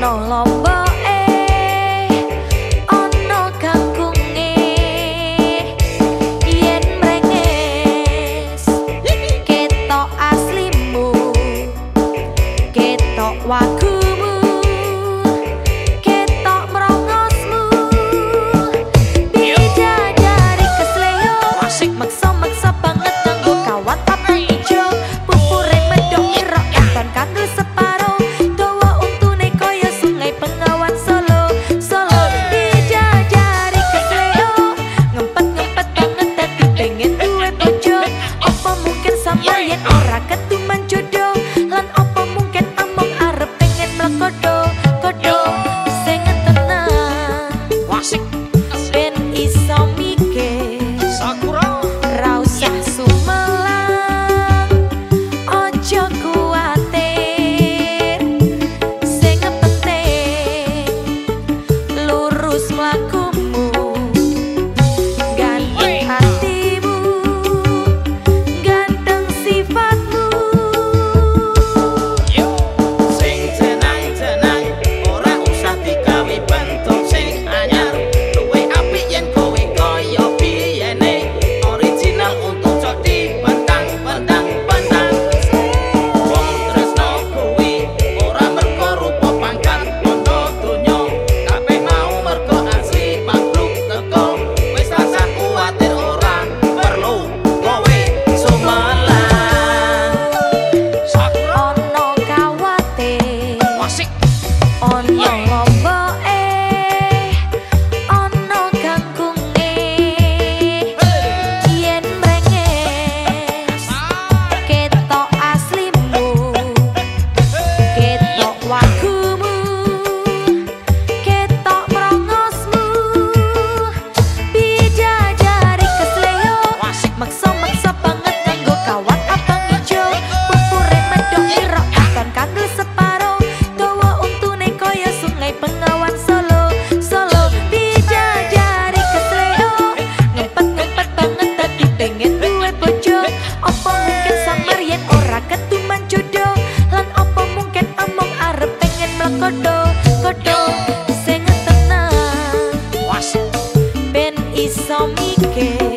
no love. Ora ket que